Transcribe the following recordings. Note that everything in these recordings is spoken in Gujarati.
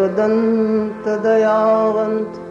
एकदन्त दयावन्त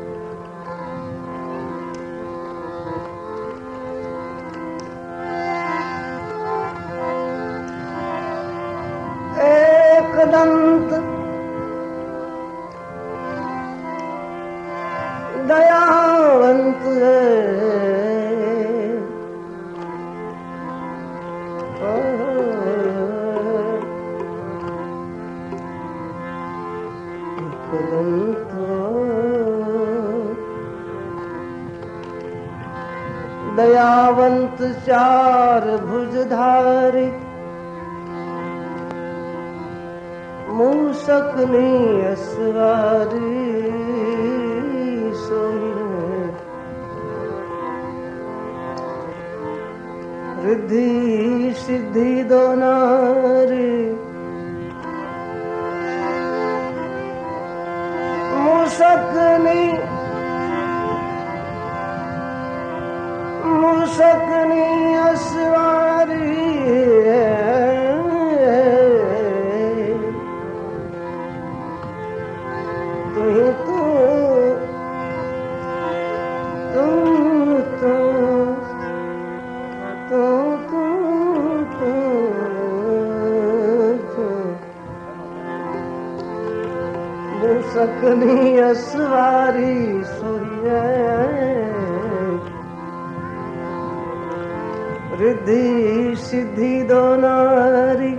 રિદ્ધિ સિદ્ધિ દોનારી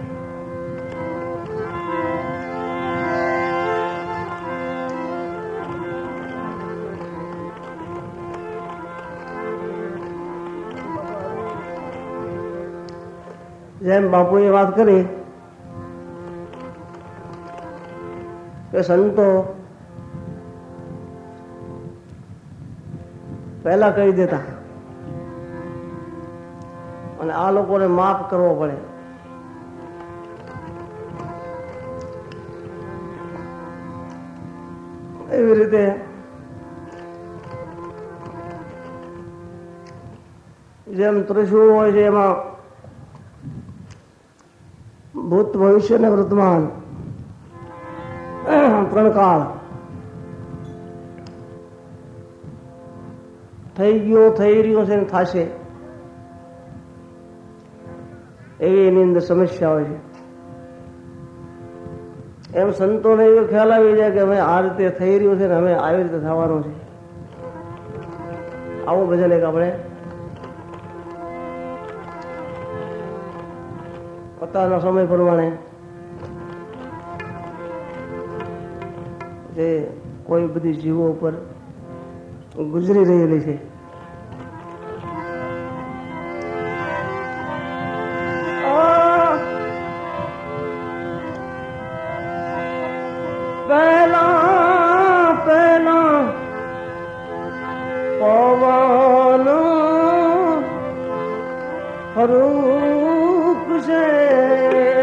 જેમ બાપુએ વાત કરી કે સંતો પહેલા કહી દેતા અને આ લોકોને માફ કરવો પડે. એવી રીતે જેમ ત્રિશુળ હોય છે, એમાં ભૂત ભવિષ્ય ને વર્તમાન, ત્રણ કાળ. થઈ ગયો, થઈ રહ્યો છે ને થશે. એવી એની અંદર સમસ્યા હોય છે. એમ સંતોને એવો ખ્યાલ આવી જાય કે અમે આ રીતે થઈ રહ્યું છે ને અમે આવી રીતે થવાનું છે. આવું ભજન એક આપણે. પોતાના સમય પ્રમાણે જે કોઈ બધી જીવો ઉપર ગુજરી રહેલી છે. હરૂપ છે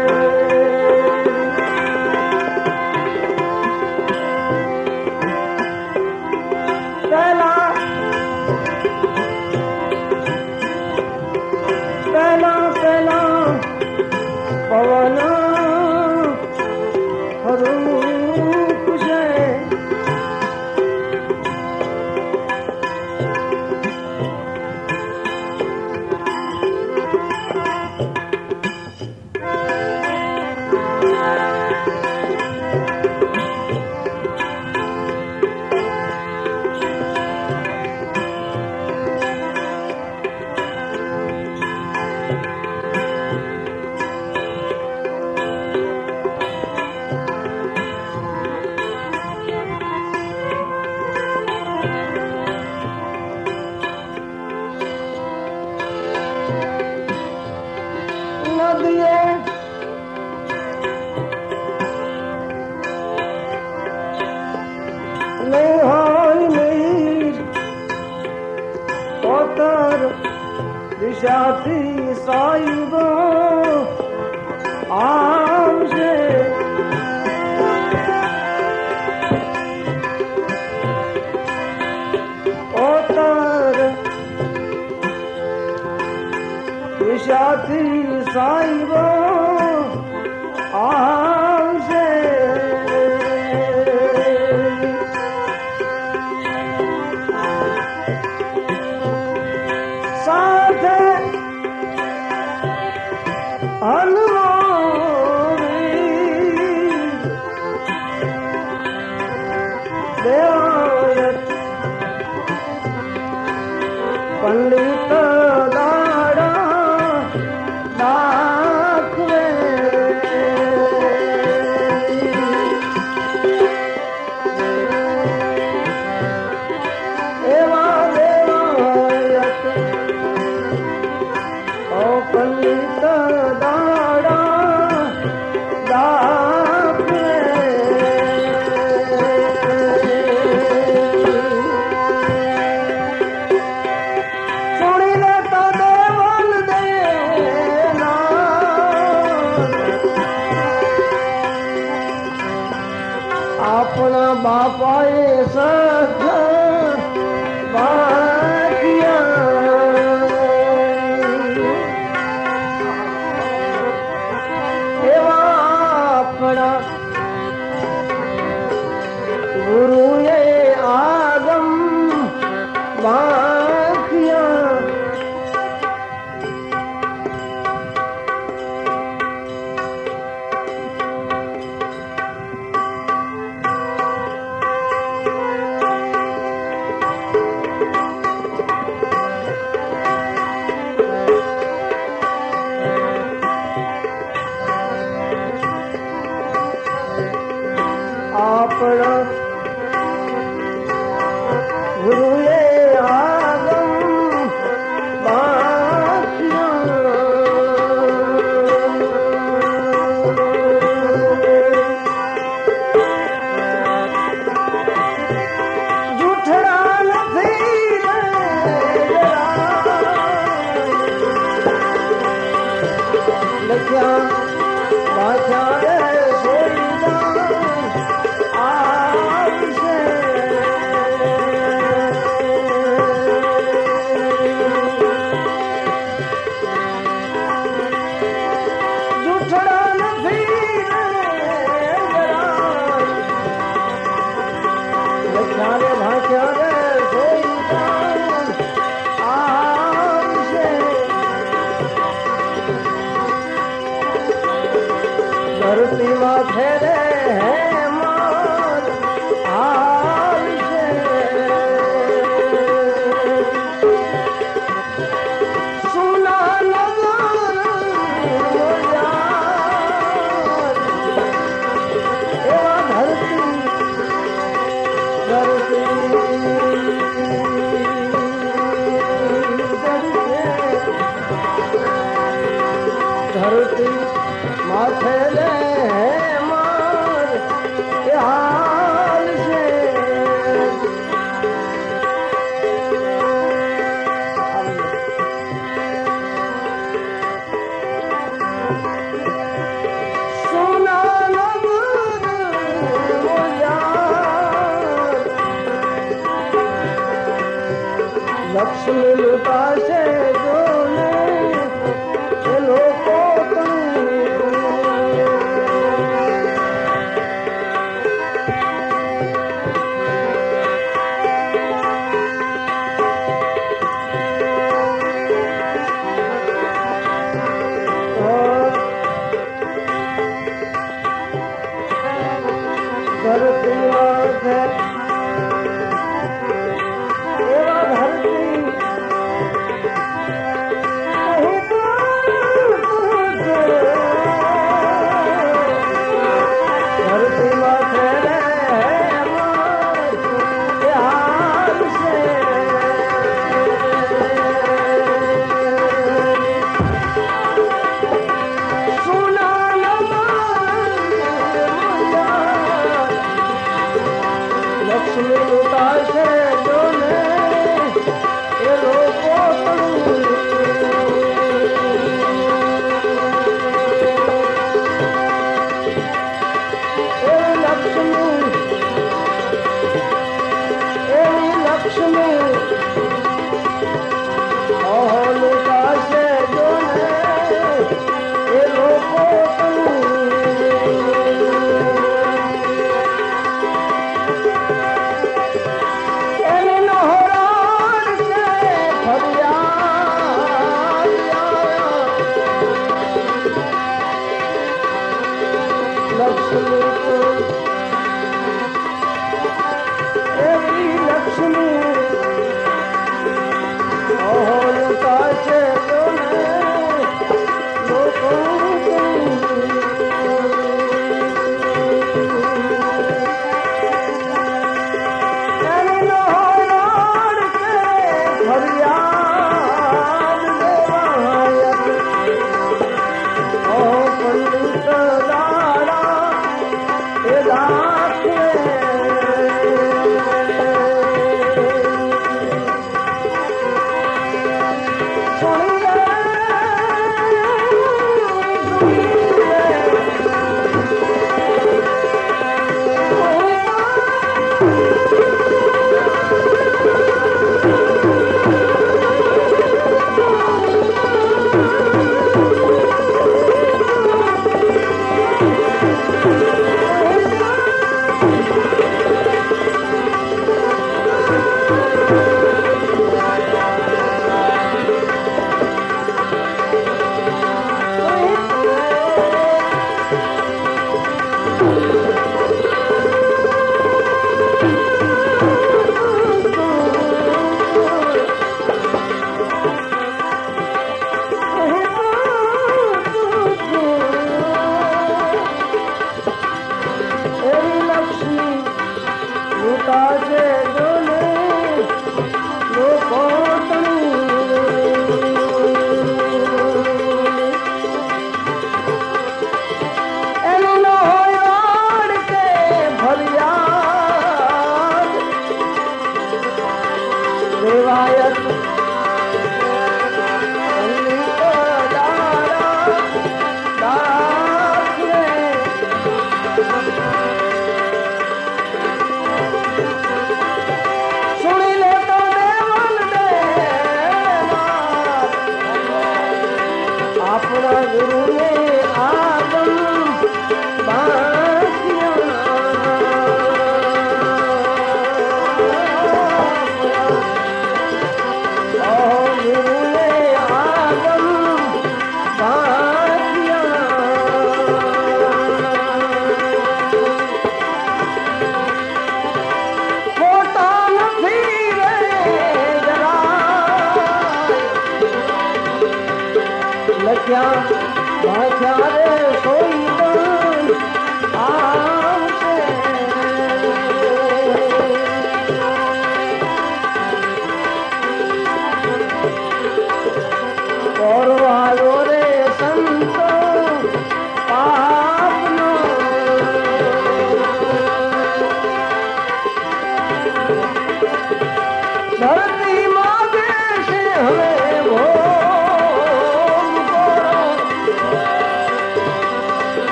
ಗುರುವೇ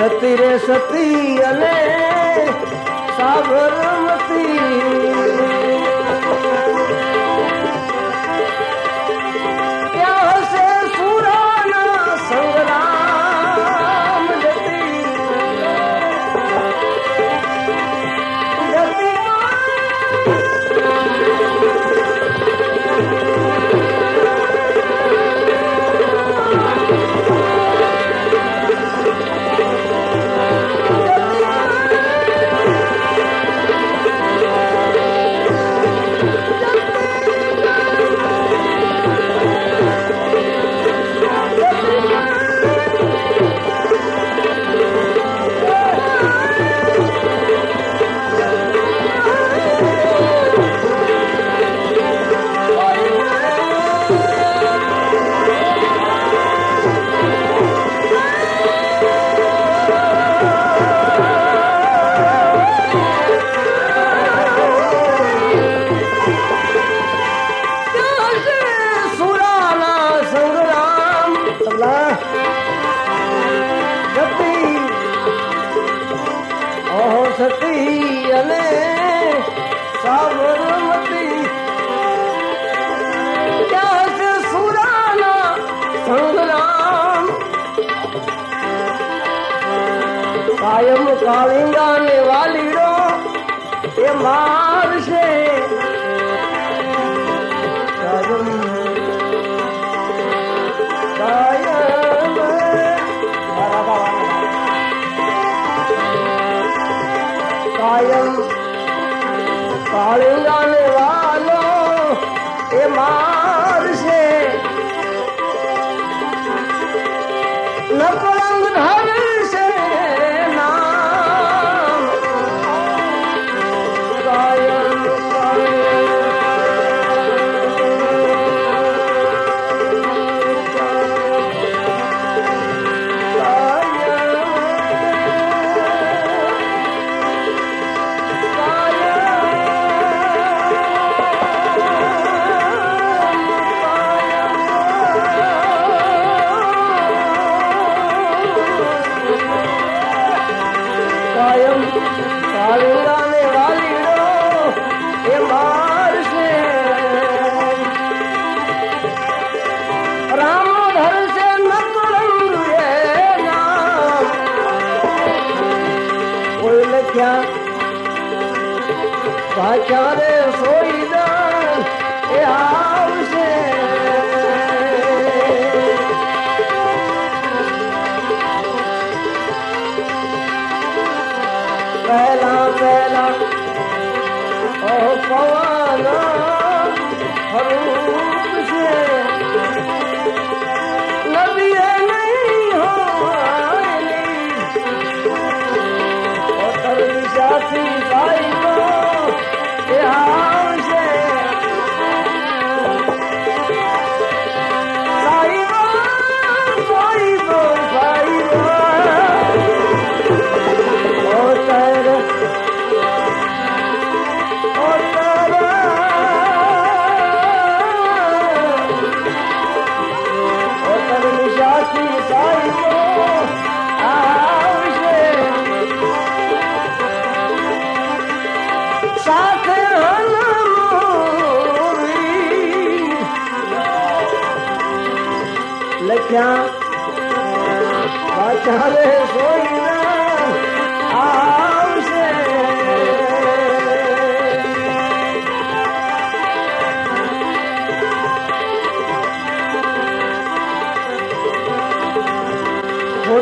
સતી રે સતી અલે સાબરમતી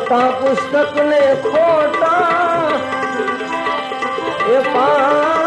તા પુસ્તક ને ખોટા. એ પા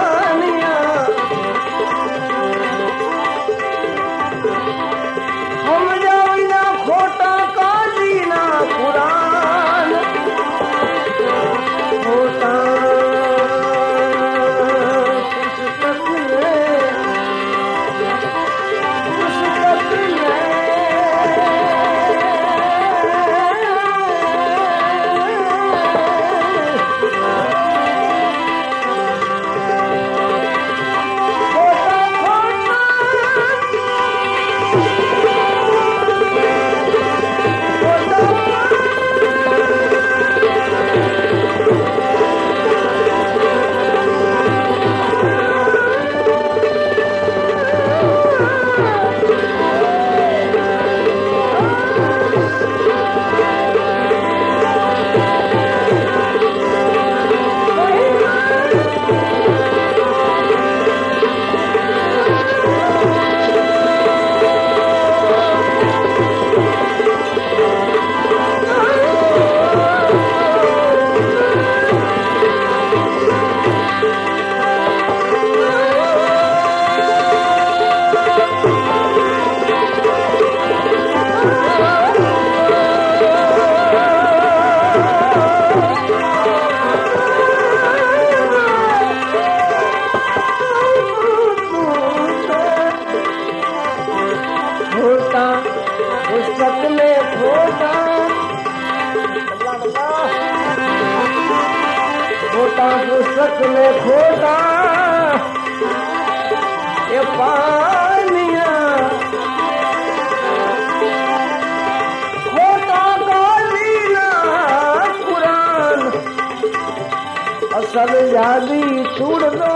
फोटा पिया फोटा पाला पुराण असल यादि छोड़ंदो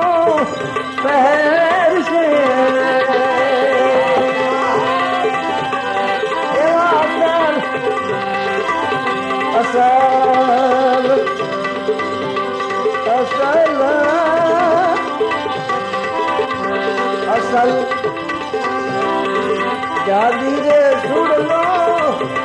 असल ગાયું. જાગીરે સુડલો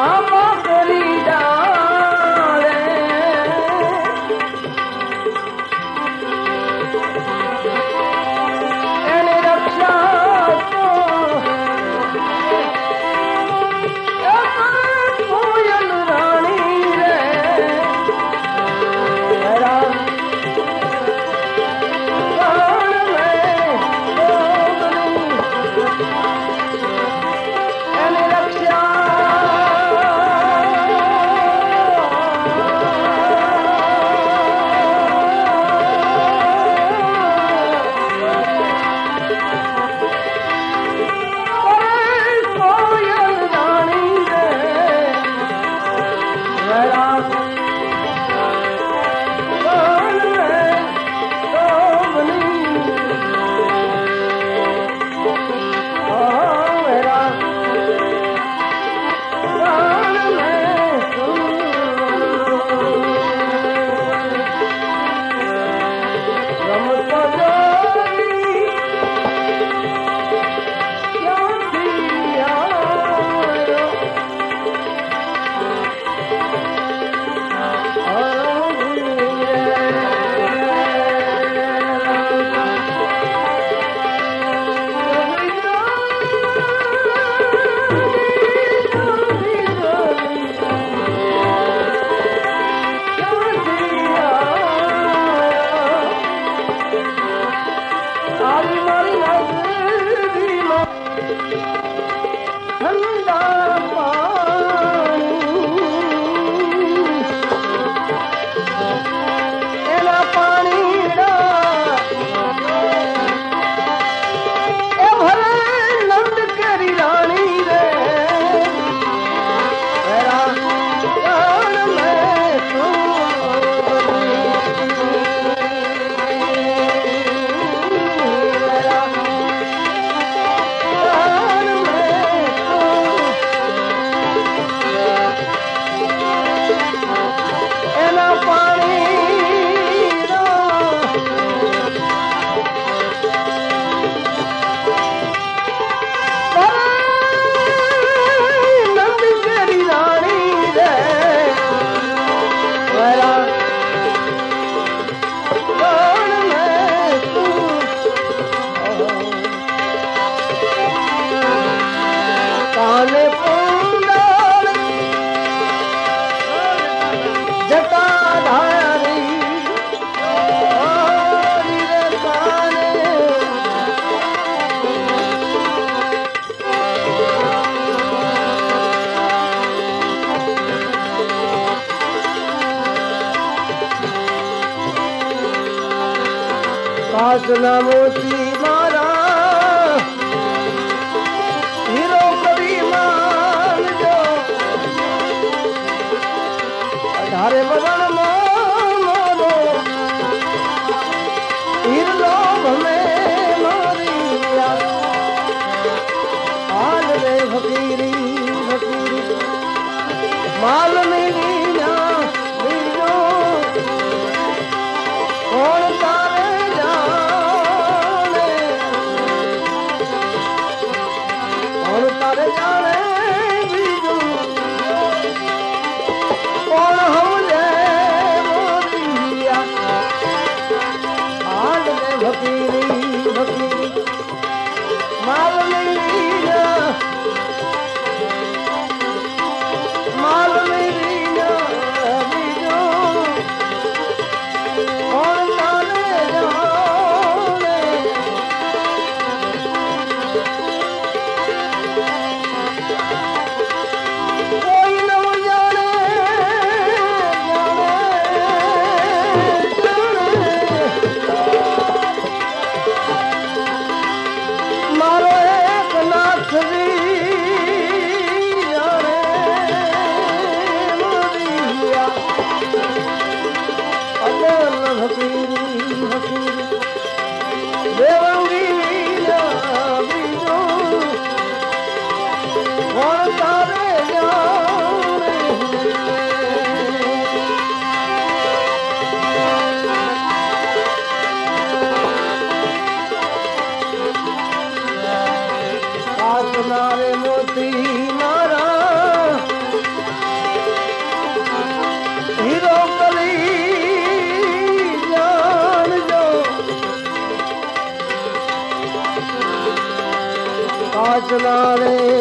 Oh! सजला रे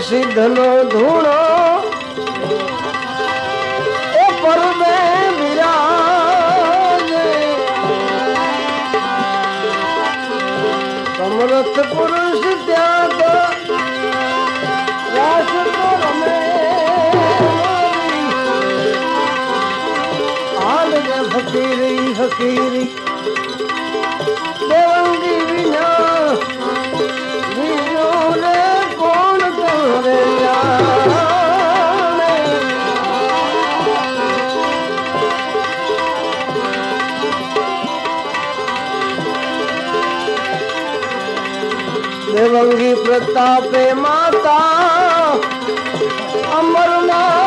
सिधलो धूड़ो कमरत पुरीरी फकीरी प्रापे माता अमरनाथ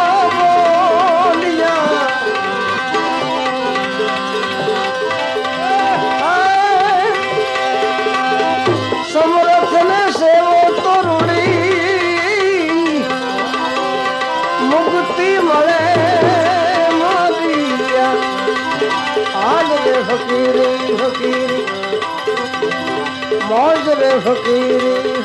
મોજ રે ફકીરી.